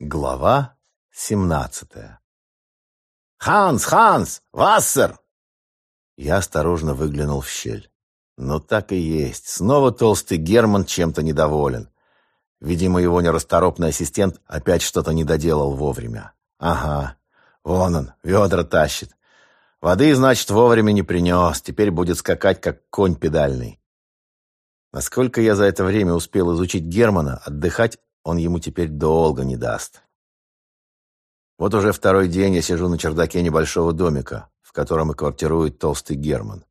Глава семнадцатая «Ханс! Ханс! Вассер!» Я осторожно выглянул в щель. Ну так и есть. Снова толстый Герман чем-то недоволен. Видимо, его нерасторопный ассистент опять что-то не доделал вовремя. Ага, вон он, ведра тащит. Воды, значит, вовремя не принес. Теперь будет скакать, как конь педальный. Насколько я за это время успел изучить Германа, отдыхать он ему теперь долго не даст. Вот уже второй день я сижу на чердаке небольшого домика, в котором и квартирует толстый Герман.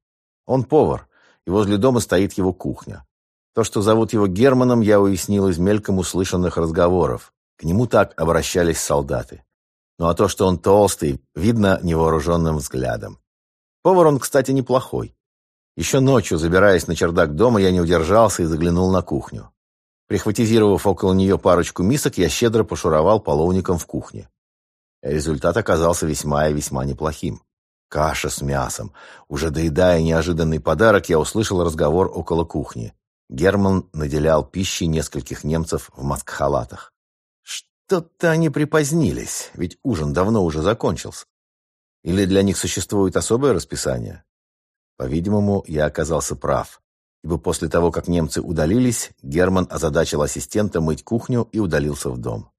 Он повар, и возле дома стоит его кухня. То, что зовут его Германом, я уяснил из мельком услышанных разговоров. К нему так обращались солдаты. Ну а то, что он толстый, видно невооруженным взглядом. Повар он, кстати, неплохой. Еще ночью, забираясь на чердак дома, я не удержался и заглянул на кухню. Прихватизировав около нее парочку мисок, я щедро пошуровал половником в кухне. Результат оказался весьма и весьма неплохим. Каша с мясом. Уже доедая неожиданный подарок, я услышал разговор около кухни. Герман наделял пищей нескольких немцев в маскхалатах. Что-то они припозднились, ведь ужин давно уже закончился. Или для них существует особое расписание? По-видимому, я оказался прав ибо после того, как немцы удалились, Герман озадачил ассистента мыть кухню и удалился в дом.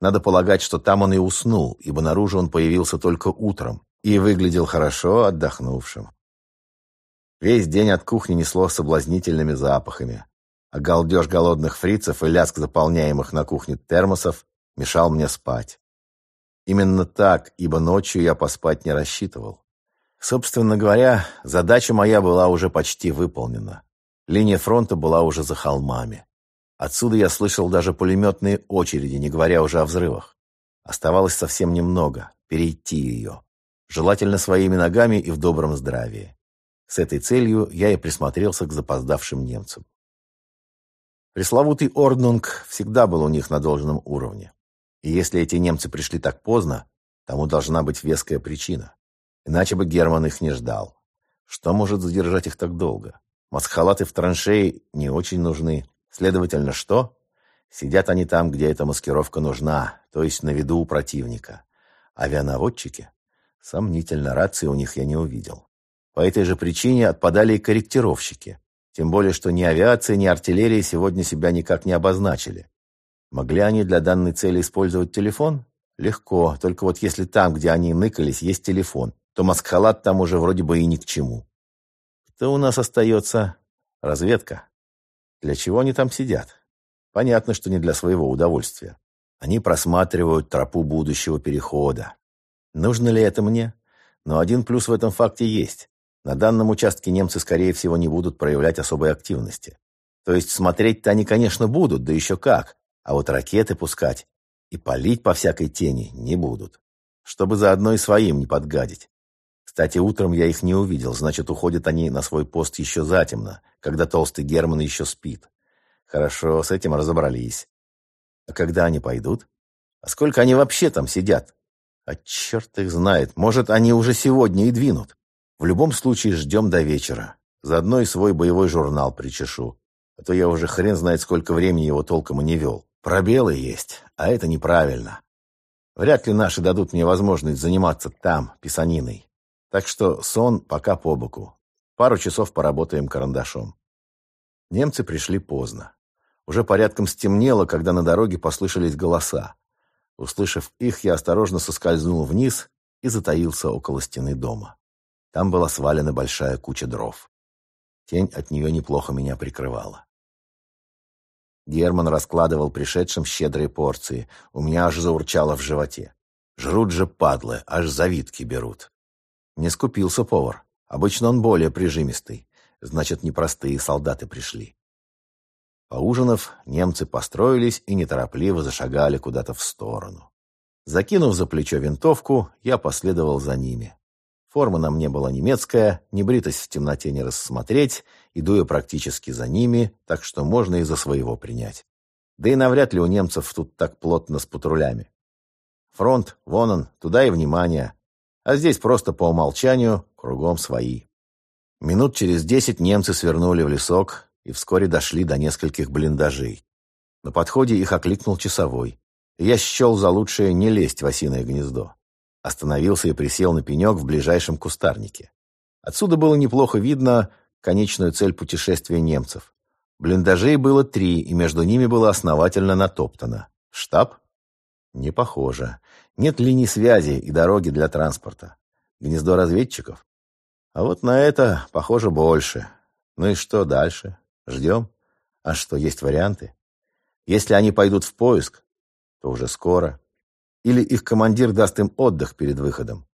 Надо полагать, что там он и уснул, ибо наружу он появился только утром и выглядел хорошо отдохнувшим. Весь день от кухни несло соблазнительными запахами, а галдеж голодных фрицев и лязг заполняемых на кухне термосов мешал мне спать. Именно так, ибо ночью я поспать не рассчитывал. Собственно говоря, задача моя была уже почти выполнена. Линия фронта была уже за холмами. Отсюда я слышал даже пулеметные очереди, не говоря уже о взрывах. Оставалось совсем немного – перейти ее. Желательно своими ногами и в добром здравии. С этой целью я и присмотрелся к запоздавшим немцам. Пресловутый Орднунг всегда был у них на должном уровне. И если эти немцы пришли так поздно, тому должна быть веская причина. Иначе бы Герман их не ждал. Что может задержать их так долго? Маскхалаты в траншеи не очень нужны. Следовательно, что? Сидят они там, где эта маскировка нужна, то есть на виду у противника. Авианаводчики? Сомнительно, рации у них я не увидел. По этой же причине отпадали и корректировщики. Тем более, что ни авиация, ни артиллерия сегодня себя никак не обозначили. Могли они для данной цели использовать телефон? Легко, только вот если там, где они ныкались, есть телефон, то маскхалат там уже вроде бы и ни к чему то у нас остается разведка. Для чего они там сидят? Понятно, что не для своего удовольствия. Они просматривают тропу будущего перехода. Нужно ли это мне? Но один плюс в этом факте есть. На данном участке немцы, скорее всего, не будут проявлять особой активности. То есть смотреть-то они, конечно, будут, да еще как. А вот ракеты пускать и палить по всякой тени не будут. Чтобы заодно и своим не подгадить. Кстати, утром я их не увидел, значит, уходят они на свой пост еще затемно, когда толстый Герман еще спит. Хорошо, с этим разобрались. А когда они пойдут? А сколько они вообще там сидят? А черт их знает, может, они уже сегодня и двинут. В любом случае, ждем до вечера. Заодно и свой боевой журнал причешу. А то я уже хрен знает, сколько времени его толком и не вел. Пробелы есть, а это неправильно. Вряд ли наши дадут мне возможность заниматься там, писаниной. Так что сон пока по боку. Пару часов поработаем карандашом. Немцы пришли поздно. Уже порядком стемнело, когда на дороге послышались голоса. Услышав их, я осторожно соскользнул вниз и затаился около стены дома. Там была свалена большая куча дров. Тень от нее неплохо меня прикрывала. Герман раскладывал пришедшим щедрые порции. У меня аж заурчало в животе. Жрут же падлы, аж завитки берут. Не скупился повар. Обычно он более прижимистый. Значит, непростые солдаты пришли. Поужинав, немцы построились и неторопливо зашагали куда-то в сторону. Закинув за плечо винтовку, я последовал за ними. Форма на мне была немецкая, небритость в темноте не рассмотреть, иду я практически за ними, так что можно и за своего принять. Да и навряд ли у немцев тут так плотно с патрулями. Фронт, вон он, туда и внимание. А здесь просто по умолчанию кругом свои. Минут через десять немцы свернули в лесок и вскоре дошли до нескольких блиндажей. На подходе их окликнул часовой. я счел за лучшее не лезть в осиное гнездо. Остановился и присел на пенек в ближайшем кустарнике. Отсюда было неплохо видно конечную цель путешествия немцев. Блиндажей было три, и между ними было основательно натоптано. Штаб? Не похоже. Нет линий связи и дороги для транспорта. Гнездо разведчиков? А вот на это, похоже, больше. Ну и что дальше? Ждем? А что, есть варианты? Если они пойдут в поиск, то уже скоро. Или их командир даст им отдых перед выходом.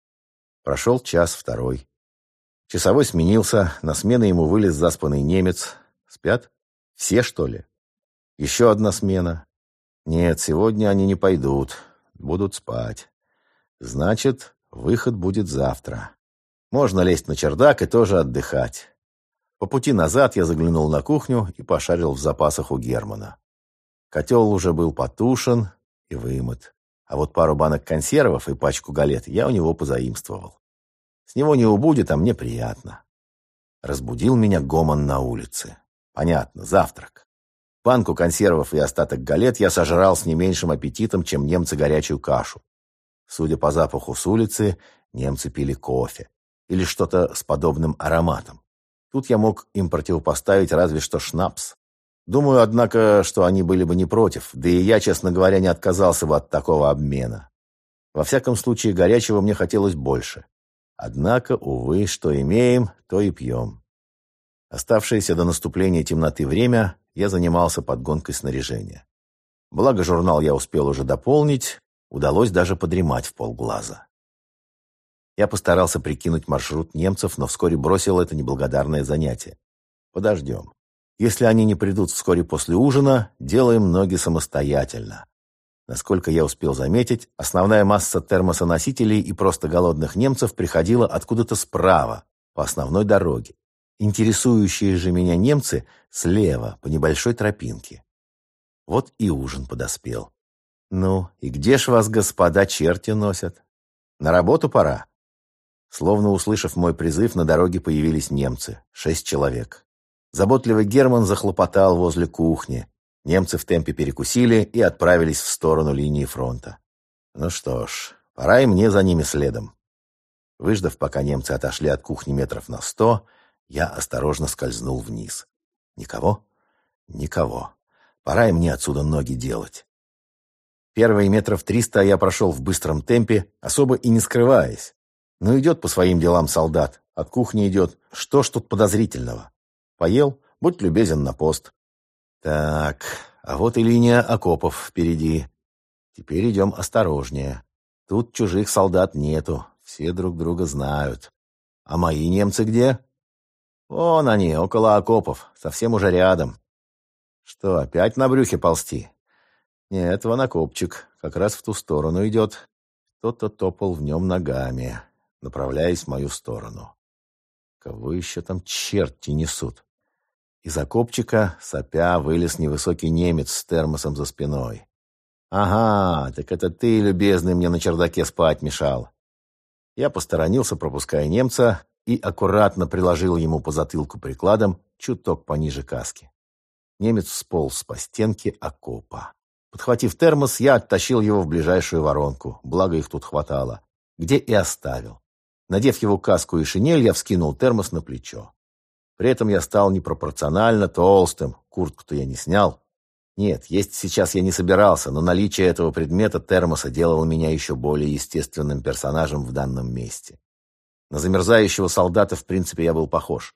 Прошел час второй. Часовой сменился, на смену ему вылез заспанный немец. Спят? Все, что ли? Еще одна смена. Нет, сегодня они не пойдут. Будут спать. Значит, выход будет завтра. Можно лезть на чердак и тоже отдыхать. По пути назад я заглянул на кухню и пошарил в запасах у Германа. Котел уже был потушен и вымыт. А вот пару банок консервов и пачку галет я у него позаимствовал. С него не убудет, а мне приятно. Разбудил меня гомон на улице. Понятно, завтрак. Банку консервов и остаток галет я сожрал с не меньшим аппетитом, чем немцы горячую кашу. Судя по запаху с улицы, немцы пили кофе или что-то с подобным ароматом. Тут я мог им противопоставить разве что шнапс. Думаю, однако, что они были бы не против, да и я, честно говоря, не отказался бы от такого обмена. Во всяком случае, горячего мне хотелось больше. Однако, увы, что имеем, то и пьем. Оставшееся до наступления темноты время я занимался подгонкой снаряжения. Благо, журнал я успел уже дополнить, удалось даже подремать в полглаза. Я постарался прикинуть маршрут немцев, но вскоре бросил это неблагодарное занятие. Подождем. Если они не придут вскоре после ужина, делаем ноги самостоятельно. Насколько я успел заметить, основная масса термосоносителей и просто голодных немцев приходила откуда-то справа, по основной дороге. Интересующие же меня немцы слева, по небольшой тропинке. Вот и ужин подоспел. Ну, и где ж вас, господа, черти носят? На работу пора. Словно услышав мой призыв, на дороге появились немцы. Шесть человек. Заботливый Герман захлопотал возле кухни. Немцы в темпе перекусили и отправились в сторону линии фронта. Ну что ж, пора и мне за ними следом. Выждав, пока немцы отошли от кухни метров на сто, я осторожно скользнул вниз. Никого? Никого. Пора и мне отсюда ноги делать. Первые метров триста я прошел в быстром темпе, особо и не скрываясь. Ну, идет по своим делам солдат. От кухни идет. Что ж тут подозрительного? Поел? Будь любезен на пост. Так, а вот и линия окопов впереди. Теперь идем осторожнее. Тут чужих солдат нету. Все друг друга знают. А мои немцы где? Вон они, около окопов. Совсем уже рядом. Что, опять на брюхе ползти? Нет, вон окопчик. Как раз в ту сторону идет. Кто-то топал в нем ногами направляясь в мою сторону. Кого еще там черти несут? Из окопчика, сопя, вылез невысокий немец с термосом за спиной. «Ага, так это ты, любезный, мне на чердаке спать мешал». Я посторонился, пропуская немца, и аккуратно приложил ему по затылку прикладом чуток пониже каски. Немец сполз по стенке окопа. Подхватив термос, я оттащил его в ближайшую воронку, благо их тут хватало, где и оставил. Надев его каску и шинель, я вскинул термос на плечо. При этом я стал непропорционально толстым, куртку-то я не снял. Нет, есть сейчас я не собирался, но наличие этого предмета термоса делало меня еще более естественным персонажем в данном месте. На замерзающего солдата, в принципе, я был похож.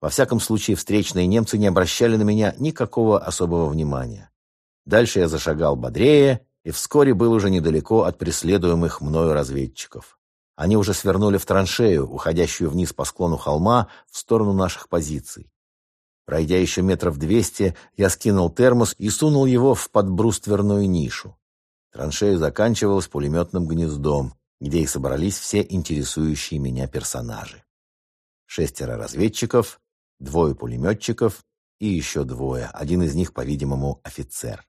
Во всяком случае, встречные немцы не обращали на меня никакого особого внимания. Дальше я зашагал бодрее и вскоре был уже недалеко от преследуемых мною разведчиков. Они уже свернули в траншею, уходящую вниз по склону холма, в сторону наших позиций. Пройдя еще метров двести, я скинул термос и сунул его в подбрустверную нишу. Траншея заканчивалась пулеметным гнездом, где и собрались все интересующие меня персонажи. Шестеро разведчиков, двое пулеметчиков и еще двое, один из них, по-видимому, офицер.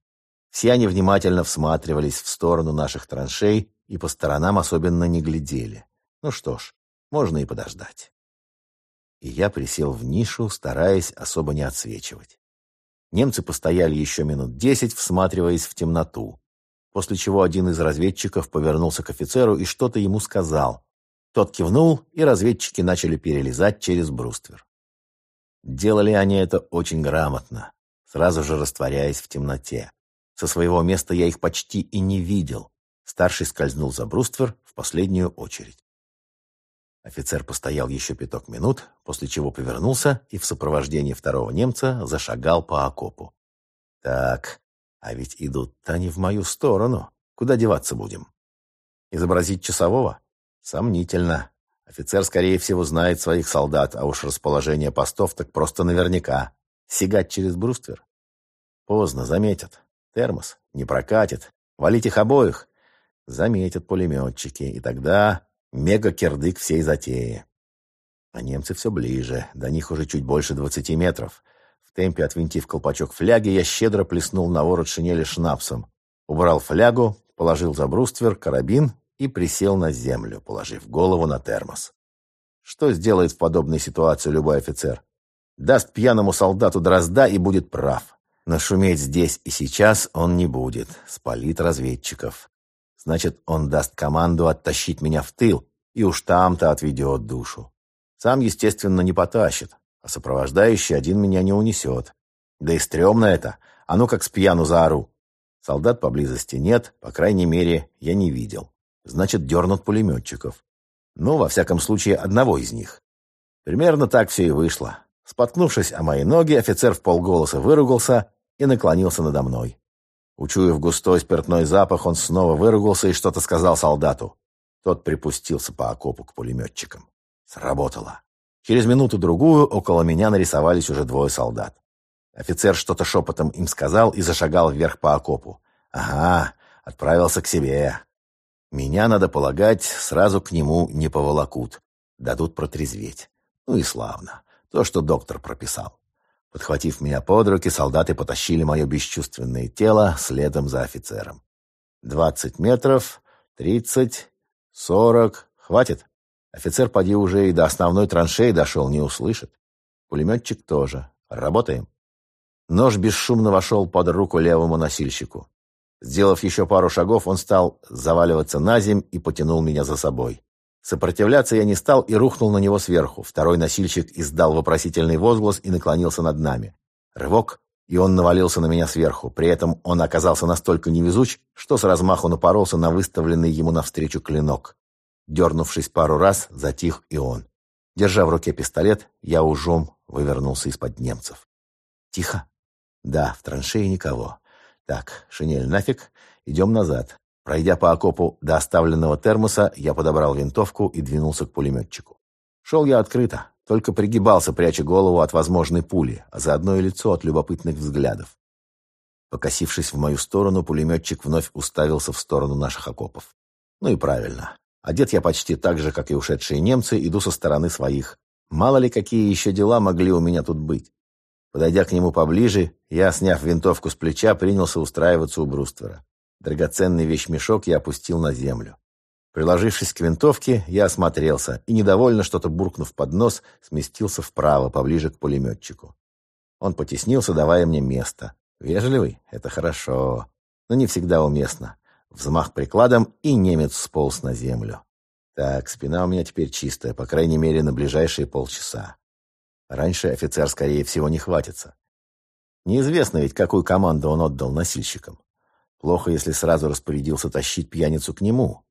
Все они внимательно всматривались в сторону наших траншей и по сторонам особенно не глядели. Ну что ж, можно и подождать. И я присел в нишу, стараясь особо не отсвечивать. Немцы постояли еще минут десять, всматриваясь в темноту. После чего один из разведчиков повернулся к офицеру и что-то ему сказал. Тот кивнул, и разведчики начали перелезать через бруствер. Делали они это очень грамотно, сразу же растворяясь в темноте. Со своего места я их почти и не видел. Старший скользнул за бруствер в последнюю очередь. Офицер постоял еще пяток минут, после чего повернулся и в сопровождении второго немца зашагал по окопу. Так, а ведь идут-то они в мою сторону. Куда деваться будем? Изобразить часового? Сомнительно. Офицер, скорее всего, знает своих солдат, а уж расположение постов так просто наверняка. Сигать через бруствер? Поздно, заметят. Термос не прокатит. Валить их обоих? Заметят пулеметчики. И тогда мега-кирдык всей затеи. А немцы все ближе. До них уже чуть больше двадцати метров. Темпе отвинтив колпачок фляги, я щедро плеснул на ворот шинели шнапсом. Убрал флягу, положил за бруствер карабин и присел на землю, положив голову на термос. Что сделает в подобной ситуации любой офицер? Даст пьяному солдату дрозда и будет прав. Но шуметь здесь и сейчас он не будет. Спалит разведчиков. Значит, он даст команду оттащить меня в тыл, и уж там-то отведет душу. Сам, естественно, не потащит а сопровождающий один меня не унесет. Да и стрёмно это, а ну как с пьяну заору. Солдат поблизости нет, по крайней мере, я не видел. Значит, дернут пулеметчиков. Ну, во всяком случае, одного из них. Примерно так все и вышло. Споткнувшись о мои ноги, офицер в полголоса выругался и наклонился надо мной. Учуяв густой спиртной запах, он снова выругался и что-то сказал солдату. Тот припустился по окопу к пулеметчикам. Сработало. Через минуту-другую около меня нарисовались уже двое солдат. Офицер что-то шепотом им сказал и зашагал вверх по окопу. Ага, отправился к себе. Меня, надо полагать, сразу к нему не поволокут. Дадут протрезветь. Ну и славно. То, что доктор прописал. Подхватив меня под руки, солдаты потащили мое бесчувственное тело следом за офицером. Двадцать метров, тридцать, сорок. Хватит? Офицер, поди уже и до основной траншеи дошел, не услышит. Пулеметчик тоже. Работаем. Нож бесшумно вошел под руку левому носильщику. Сделав еще пару шагов, он стал заваливаться на земь и потянул меня за собой. Сопротивляться я не стал и рухнул на него сверху. Второй носильщик издал вопросительный возглас и наклонился над нами. Рывок, и он навалился на меня сверху. При этом он оказался настолько невезуч, что с размаху напоролся на выставленный ему навстречу клинок. Дернувшись пару раз, затих и он. Держа в руке пистолет, я ужом вывернулся из-под немцев. «Тихо?» «Да, в траншее никого. Так, шинель нафиг, идем назад». Пройдя по окопу до оставленного термоса, я подобрал винтовку и двинулся к пулеметчику. Шел я открыто, только пригибался, пряча голову от возможной пули, а заодно и лицо от любопытных взглядов. Покосившись в мою сторону, пулеметчик вновь уставился в сторону наших окопов. Ну и правильно. Одет я почти так же, как и ушедшие немцы, иду со стороны своих. Мало ли, какие еще дела могли у меня тут быть. Подойдя к нему поближе, я, сняв винтовку с плеча, принялся устраиваться у бруствера. Драгоценный вещмешок я опустил на землю. Приложившись к винтовке, я осмотрелся и, недовольно что-то буркнув под нос, сместился вправо, поближе к пулеметчику. Он потеснился, давая мне место. Вежливый — это хорошо, но не всегда уместно. Взмах прикладом, и немец сполз на землю. Так, спина у меня теперь чистая, по крайней мере, на ближайшие полчаса. Раньше офицер, скорее всего, не хватится. Неизвестно ведь, какую команду он отдал носильщикам. Плохо, если сразу распорядился тащить пьяницу к нему.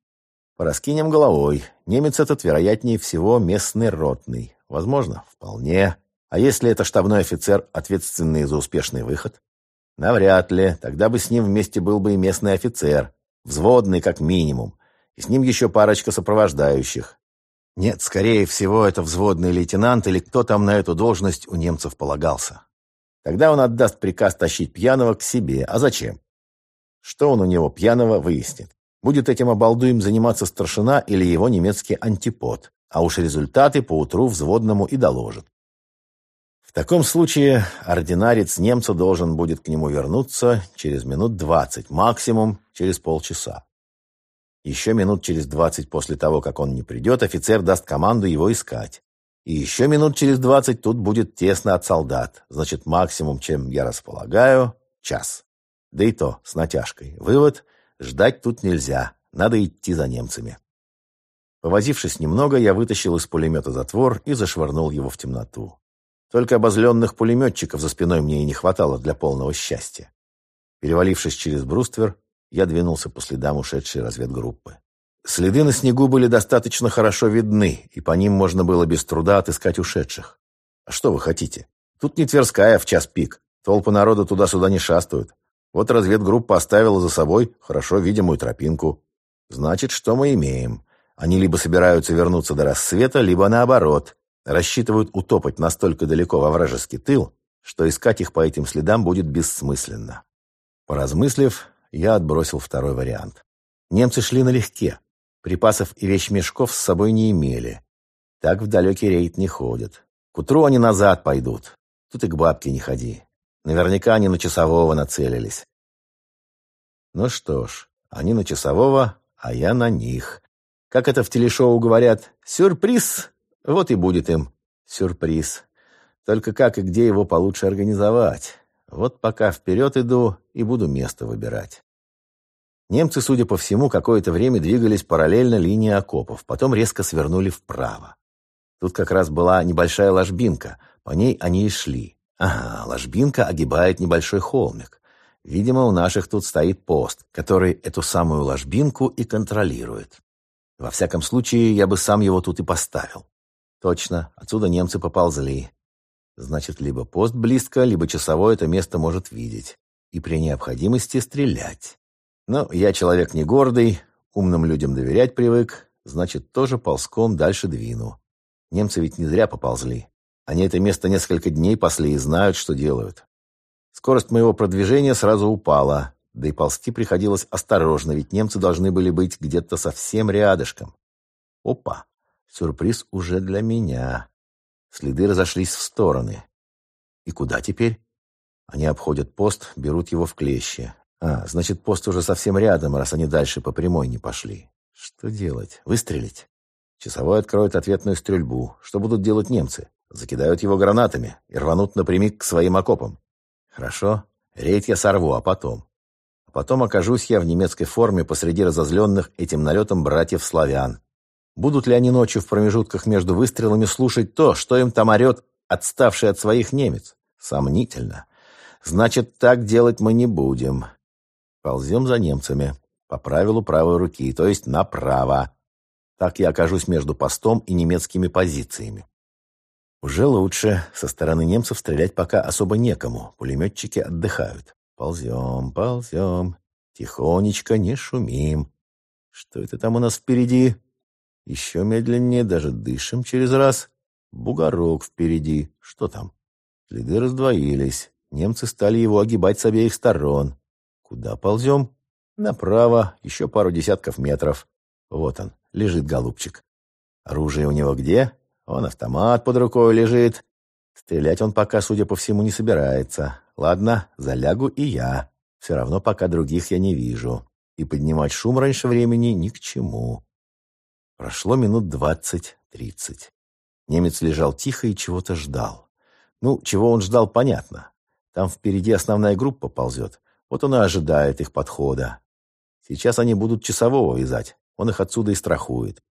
Пораскинем головой. Немец этот, вероятнее всего, местный ротный. Возможно, вполне. А если это штабной офицер, ответственный за успешный выход? Навряд ли. Тогда бы с ним вместе был бы и местный офицер. Взводный, как минимум. И с ним еще парочка сопровождающих. Нет, скорее всего, это взводный лейтенант или кто там на эту должность у немцев полагался. Тогда он отдаст приказ тащить пьяного к себе. А зачем? Что он у него пьяного выяснит. Будет этим обалдуем заниматься старшина или его немецкий антипод. А уж результаты поутру взводному и доложит. В таком случае ординарец немца должен будет к нему вернуться через минут двадцать, максимум через полчаса. Еще минут через двадцать после того, как он не придет, офицер даст команду его искать. И еще минут через двадцать тут будет тесно от солдат. Значит, максимум, чем я располагаю, час. Да и то с натяжкой. Вывод – Ждать тут нельзя, надо идти за немцами. Повозившись немного, я вытащил из пулемета затвор и зашвырнул его в темноту. Только обозленных пулеметчиков за спиной мне и не хватало для полного счастья. Перевалившись через бруствер, я двинулся по следам ушедшей разведгруппы. Следы на снегу были достаточно хорошо видны, и по ним можно было без труда отыскать ушедших. А что вы хотите? Тут не Тверская в час пик. Толпы народа туда-сюда не шастают. Вот разведгруппа оставила за собой хорошо видимую тропинку. Значит, что мы имеем? Они либо собираются вернуться до рассвета, либо наоборот, рассчитывают утопать настолько далеко во вражеский тыл, что искать их по этим следам будет бессмысленно. Поразмыслив, я отбросил второй вариант. Немцы шли налегке. Припасов и вещмешков с собой не имели. Так в далекий рейд не ходят. К утру они назад пойдут. Тут и к бабке не ходи. Наверняка они на часового нацелились. Ну что ж, они на часового, а я на них. Как это в телешоу говорят, сюрприз, вот и будет им сюрприз. Только как и где его получше организовать? Вот пока вперед иду и буду место выбирать. Немцы, судя по всему, какое-то время двигались параллельно линии окопов, потом резко свернули вправо. Тут как раз была небольшая ложбинка, по ней они и шли. Ага, ложбинка огибает небольшой холмик. Видимо, у наших тут стоит пост, который эту самую ложбинку и контролирует. Во всяком случае, я бы сам его тут и поставил. Точно, отсюда немцы поползли. Значит, либо пост близко, либо часовой это место может видеть. И при необходимости стрелять. Но я человек не гордый, умным людям доверять привык, значит, тоже ползком дальше двину. Немцы ведь не зря поползли. Они это место несколько дней пасли и знают, что делают. Скорость моего продвижения сразу упала, да и ползти приходилось осторожно, ведь немцы должны были быть где-то совсем рядышком. Опа! Сюрприз уже для меня. Следы разошлись в стороны. И куда теперь? Они обходят пост, берут его в клещи. А, значит, пост уже совсем рядом, раз они дальше по прямой не пошли. Что делать? Выстрелить? Часовой откроет ответную стрельбу. Что будут делать немцы? Закидают его гранатами и рванут напрямик к своим окопам. Хорошо, рейд я сорву, а потом? А потом окажусь я в немецкой форме посреди разозленных этим налетом братьев-славян. Будут ли они ночью в промежутках между выстрелами слушать то, что им там орет отставший от своих немец? Сомнительно. Значит, так делать мы не будем. Ползем за немцами. По правилу правой руки, то есть направо. Так я окажусь между постом и немецкими позициями. Уже лучше. Со стороны немцев стрелять пока особо некому. Пулеметчики отдыхают. Ползем, ползем. Тихонечко, не шумим. Что это там у нас впереди? Еще медленнее, даже дышим через раз. Бугорок впереди. Что там? Следы раздвоились. Немцы стали его огибать с обеих сторон. Куда ползем? Направо, еще пару десятков метров. Вот он, лежит голубчик. Оружие у него где? Он автомат под рукой лежит. Стрелять он пока, судя по всему, не собирается. Ладно, залягу и я. Все равно пока других я не вижу. И поднимать шум раньше времени ни к чему. Прошло минут двадцать-тридцать. Немец лежал тихо и чего-то ждал. Ну, чего он ждал, понятно. Там впереди основная группа ползет. Вот он и ожидает их подхода. Сейчас они будут часового вязать. Он их отсюда и страхует.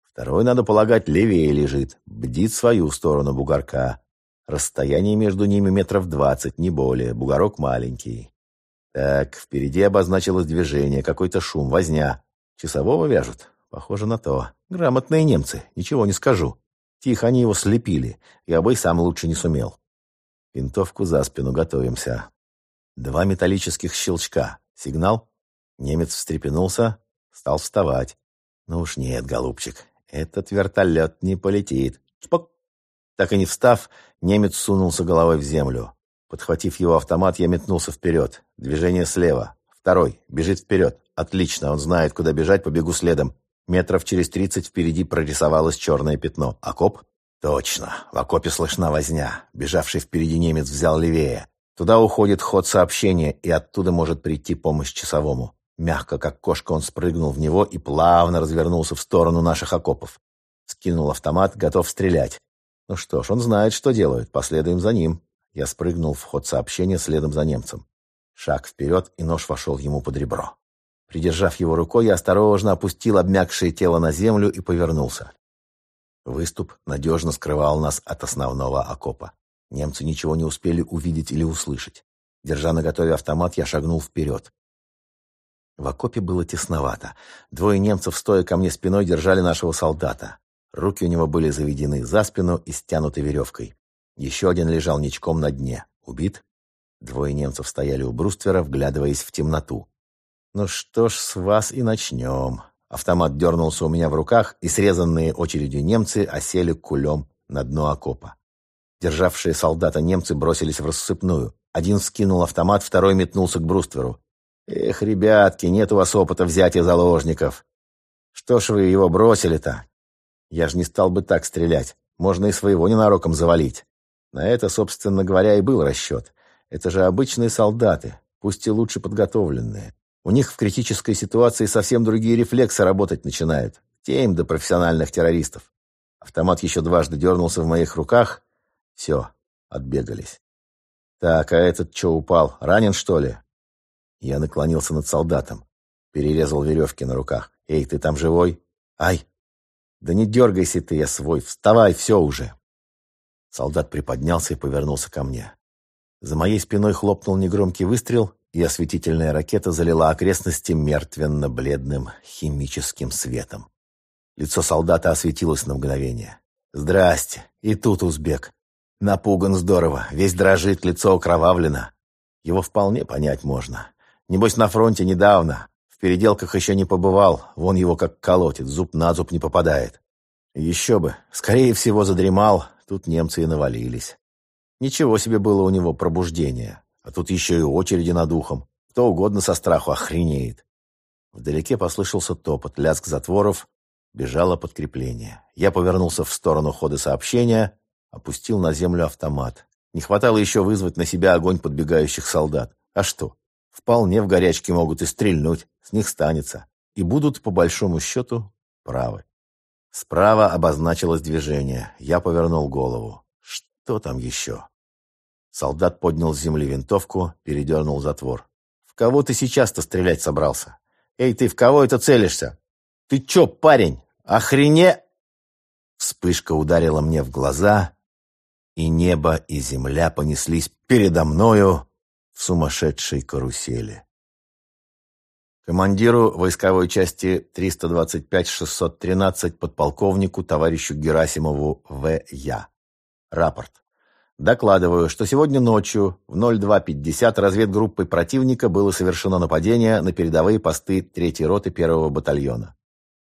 Второй, надо полагать, левее лежит. Бдит свою сторону бугорка. Расстояние между ними метров двадцать, не более. Бугорок маленький. Так, впереди обозначилось движение, какой-то шум, возня. Часового вяжут? Похоже на то. Грамотные немцы, ничего не скажу. Тихо они его слепили. Я бы и сам лучше не сумел. Винтовку за спину готовимся. Два металлических щелчка. Сигнал? Немец встрепенулся, стал вставать. Ну уж нет, голубчик, этот вертолет не полетит. Шпок! Так и не встав, немец сунулся головой в землю. Подхватив его автомат, я метнулся вперед. Движение слева. Второй. Бежит вперед. Отлично, он знает, куда бежать, побегу следом. Метров через тридцать впереди прорисовалось черное пятно. Окоп? Точно. В окопе слышна возня. Бежавший впереди немец взял левее. Туда уходит ход сообщения, и оттуда может прийти помощь часовому. Мягко, как кошка, он спрыгнул в него и плавно развернулся в сторону наших окопов. Скинул автомат, готов стрелять. Ну что ж, он знает, что делает. Последуем за ним. Я спрыгнул в ход сообщения следом за немцем. Шаг вперед, и нож вошел ему под ребро. Придержав его рукой, я осторожно опустил обмякшее тело на землю и повернулся. Выступ надежно скрывал нас от основного окопа. Немцы ничего не успели увидеть или услышать. Держа наготове автомат, я шагнул вперед. В окопе было тесновато. Двое немцев, стоя ко мне спиной, держали нашего солдата. Руки у него были заведены за спину и стянуты веревкой. Еще один лежал ничком на дне. Убит? Двое немцев стояли у бруствера, вглядываясь в темноту. «Ну что ж, с вас и начнем». Автомат дернулся у меня в руках, и срезанные очередью немцы осели кулем на дно окопа. Державшие солдата немцы бросились в рассыпную. Один скинул автомат, второй метнулся к брустверу. «Эх, ребятки, нет у вас опыта взятия заложников. Что ж вы его бросили-то? Я же не стал бы так стрелять. Можно и своего ненароком завалить. На это, собственно говоря, и был расчет. Это же обычные солдаты, пусть и лучше подготовленные. У них в критической ситуации совсем другие рефлексы работать начинают. Те им до профессиональных террористов. Автомат еще дважды дернулся в моих руках. Все, отбегались. Так, а этот что упал? Ранен, что ли? Я наклонился над солдатом. Перерезал веревки на руках. «Эй, ты там живой?» «Ай!» «Да не дергайся ты, я свой! Вставай, все уже!» Солдат приподнялся и повернулся ко мне. За моей спиной хлопнул негромкий выстрел, и осветительная ракета залила окрестности мертвенно-бледным химическим светом. Лицо солдата осветилось на мгновение. «Здрасте! И тут узбек. Напуган здорово, весь дрожит, лицо окровавлено. Его вполне понять можно. Небось, на фронте недавно. В переделках еще не побывал. Вон его как колотит, зуб на зуб не попадает. Еще бы. Скорее всего, задремал. Тут немцы и навалились. Ничего себе было у него пробуждение. А тут еще и очереди над ухом. Кто угодно со страху охренеет. Вдалеке послышался топот, лязг затворов. Бежало подкрепление. Я повернулся в сторону хода сообщения, опустил на землю автомат. Не хватало еще вызвать на себя огонь подбегающих солдат. А что? Вполне в горячке могут и стрельнуть, с них станется. И будут, по большому счету, правы. Справа обозначилось движение. Я повернул голову. Что там еще? Солдат поднял с земли винтовку, передернул затвор. «В кого ты сейчас-то стрелять собрался? Эй, ты в кого это целишься? Ты чё, парень, охрене...» Вспышка ударила мне в глаза, и небо, и земля понеслись передо мною, в сумасшедшей карусели. Командиру войсковой части 325-613 подполковнику товарищу Герасимову В.Я. Рапорт. Докладываю, что сегодня ночью в 02.50 разведгруппой противника было совершено нападение на передовые посты 3-й роты 1-го батальона.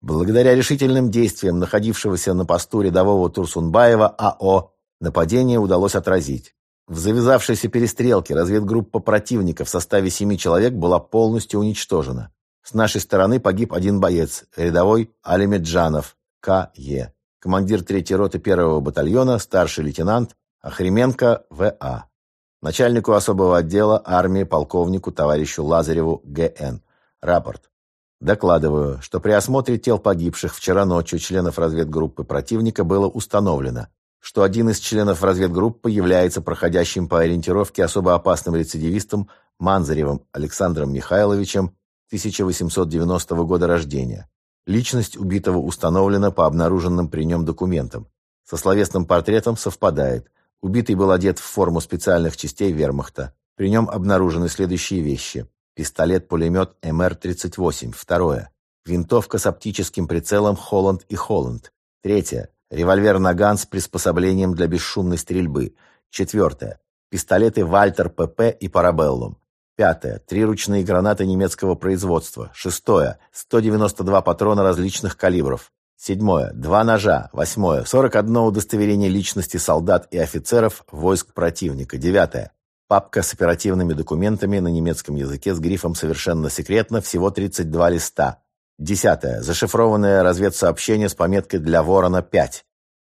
Благодаря решительным действиям находившегося на посту рядового Турсунбаева АО нападение удалось отразить. В завязавшейся перестрелке разведгруппа противника в составе семи человек была полностью уничтожена. С нашей стороны погиб один боец, рядовой Алимеджанов, К.Е., командир 3-й роты 1-го батальона, старший лейтенант Охременко В.А., начальнику особого отдела армии полковнику товарищу Лазареву Г.Н. Рапорт. Докладываю, что при осмотре тел погибших вчера ночью членов разведгруппы противника было установлено, что один из членов разведгруппы является проходящим по ориентировке особо опасным рецидивистом Манзаревым Александром Михайловичем 1890 года рождения. Личность убитого установлена по обнаруженным при нем документам. Со словесным портретом совпадает. Убитый был одет в форму специальных частей вермахта. При нем обнаружены следующие вещи. Пистолет-пулемет МР-38. Второе. Винтовка с оптическим прицелом Холланд и Холланд. Третье. Револьвер «Наган» с приспособлением для бесшумной стрельбы. Четвертое. Пистолеты «Вальтер ПП» и «Парабеллум». Пятое. Три ручные гранаты немецкого производства. Шестое. 192 патрона различных калибров. Седьмое. Два ножа. Восьмое. 41 удостоверение личности солдат и офицеров войск противника. Девятое. Папка с оперативными документами на немецком языке с грифом «Совершенно секретно» всего 32 листа. Десятое. Зашифрованное разведсообщение с пометкой «Для Ворона-5».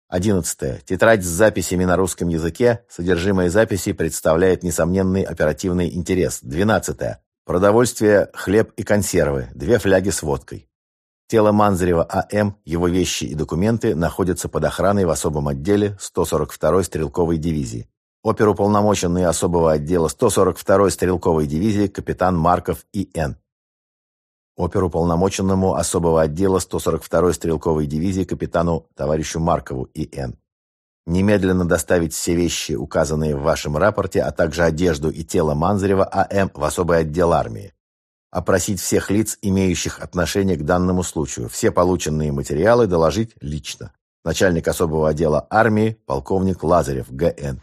Одиннадцатое. Тетрадь с записями на русском языке. Содержимое записей представляет несомненный оперативный интерес. Двенадцатое. Продовольствие, хлеб и консервы. Две фляги с водкой. Тело Манзарева А.М., его вещи и документы находятся под охраной в особом отделе 142-й стрелковой дивизии. Оперуполномоченный особого отдела 142-й стрелковой дивизии капитан Марков И.Н. оперуполномоченному особого отдела 142-й стрелковой дивизии капитану товарищу Маркову И.Н. Немедленно доставить все вещи, указанные в вашем рапорте, а также одежду и тело Манзарева А.М. в особый отдел армии. Опросить всех лиц, имеющих отношение к данному случаю. Все полученные материалы доложить лично. Начальник особого отдела армии, полковник Лазарев, Г.Н.